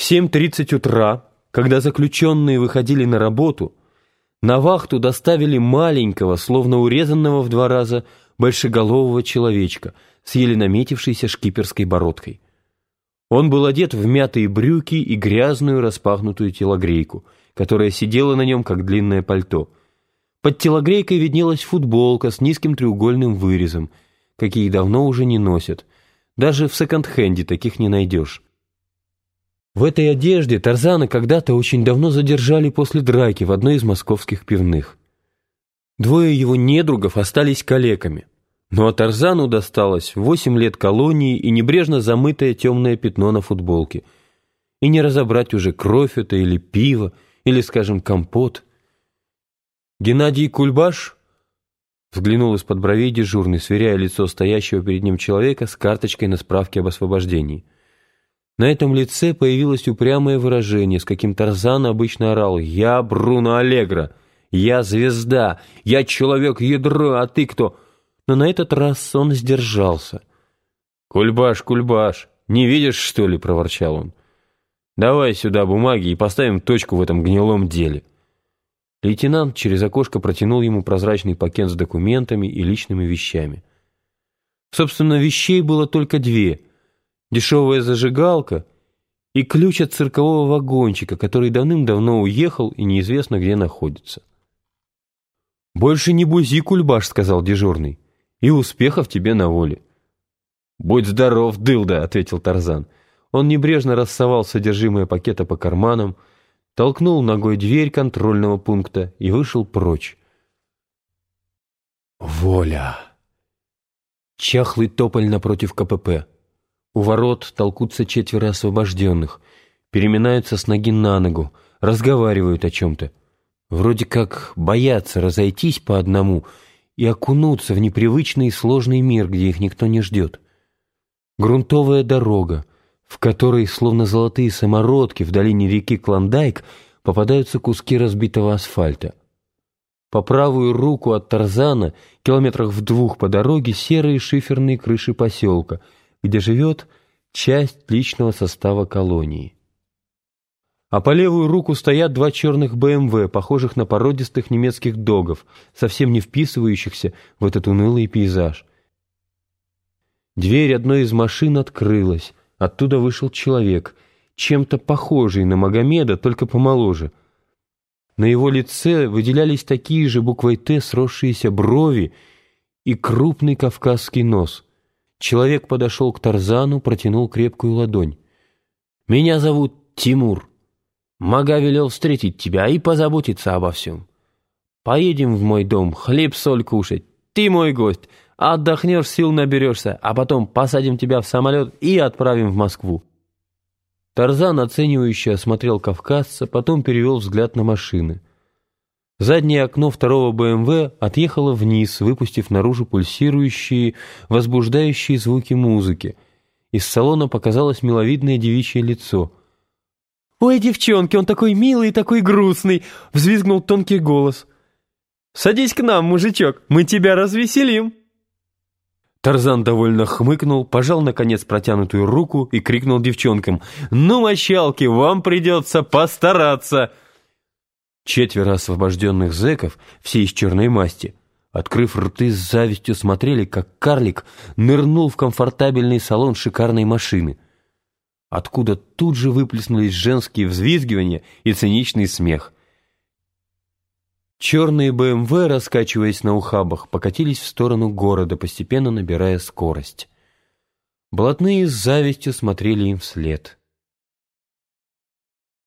В 7.30 утра, когда заключенные выходили на работу, на вахту доставили маленького, словно урезанного в два раза, большеголового человечка с еле наметившейся шкиперской бородкой. Он был одет в мятые брюки и грязную распахнутую телогрейку, которая сидела на нем, как длинное пальто. Под телогрейкой виднелась футболка с низким треугольным вырезом, какие давно уже не носят. Даже в секонд-хенде таких не найдешь. В этой одежде Тарзана когда-то очень давно задержали после драки в одной из московских пивных. Двое его недругов остались калеками. Ну а Тарзану досталось восемь лет колонии и небрежно замытое темное пятно на футболке. И не разобрать уже, кровь это или пиво, или, скажем, компот. Геннадий Кульбаш взглянул из-под бровей дежурный, сверяя лицо стоящего перед ним человека с карточкой на справке об освобождении. На этом лице появилось упрямое выражение, с каким Тарзан обычно орал «Я Бруно Аллегро! Я звезда! Я человек-ядро, а ты кто?» Но на этот раз он сдержался. «Кульбаш, Кульбаш, не видишь, что ли?» — проворчал он. «Давай сюда бумаги и поставим точку в этом гнилом деле». Лейтенант через окошко протянул ему прозрачный пакет с документами и личными вещами. Собственно, вещей было только две — дешевая зажигалка и ключ от циркового вагончика, который давным-давно уехал и неизвестно где находится. «Больше не бузи, кульбаш», — сказал дежурный, — «и успехов тебе на воле». «Будь здоров, дылда», — ответил Тарзан. Он небрежно рассовал содержимое пакета по карманам, толкнул ногой дверь контрольного пункта и вышел прочь. «Воля!» Чахлый тополь напротив КПП. У ворот толкутся четверо освобожденных, переминаются с ноги на ногу, разговаривают о чем-то. Вроде как боятся разойтись по одному и окунуться в непривычный и сложный мир, где их никто не ждет. Грунтовая дорога, в которой, словно золотые самородки в долине реки Клондайк, попадаются куски разбитого асфальта. По правую руку от Тарзана, километрах в двух по дороге, серые шиферные крыши поселка — где живет часть личного состава колонии. А по левую руку стоят два черных БМВ, похожих на породистых немецких догов, совсем не вписывающихся в этот унылый пейзаж. Дверь одной из машин открылась, оттуда вышел человек, чем-то похожий на Магомеда, только помоложе. На его лице выделялись такие же буквой «Т» сросшиеся брови и крупный кавказский нос — Человек подошел к Тарзану, протянул крепкую ладонь. «Меня зовут Тимур. Мага велел встретить тебя и позаботиться обо всем. Поедем в мой дом, хлеб-соль кушать. Ты мой гость. Отдохнешь, сил наберешься, а потом посадим тебя в самолет и отправим в Москву». Тарзан оценивающе осмотрел кавказца, потом перевел взгляд на машины. Заднее окно второго БМВ отъехало вниз, выпустив наружу пульсирующие, возбуждающие звуки музыки. Из салона показалось миловидное девичье лицо. «Ой, девчонки, он такой милый и такой грустный!» — взвизгнул тонкий голос. «Садись к нам, мужичок, мы тебя развеселим!» Тарзан довольно хмыкнул, пожал, наконец, протянутую руку и крикнул девчонкам. «Ну, мощалки, вам придется постараться!» Четверо освобожденных зэков, все из черной масти, открыв рты с завистью, смотрели, как карлик нырнул в комфортабельный салон шикарной машины, откуда тут же выплеснулись женские взвизгивания и циничный смех. Черные БМВ, раскачиваясь на ухабах, покатились в сторону города, постепенно набирая скорость. Блатные с завистью смотрели им вслед —